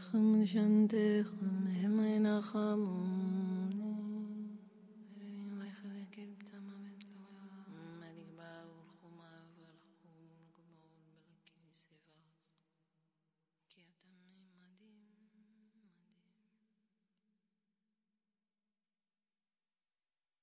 خم شنده خم همه نخامون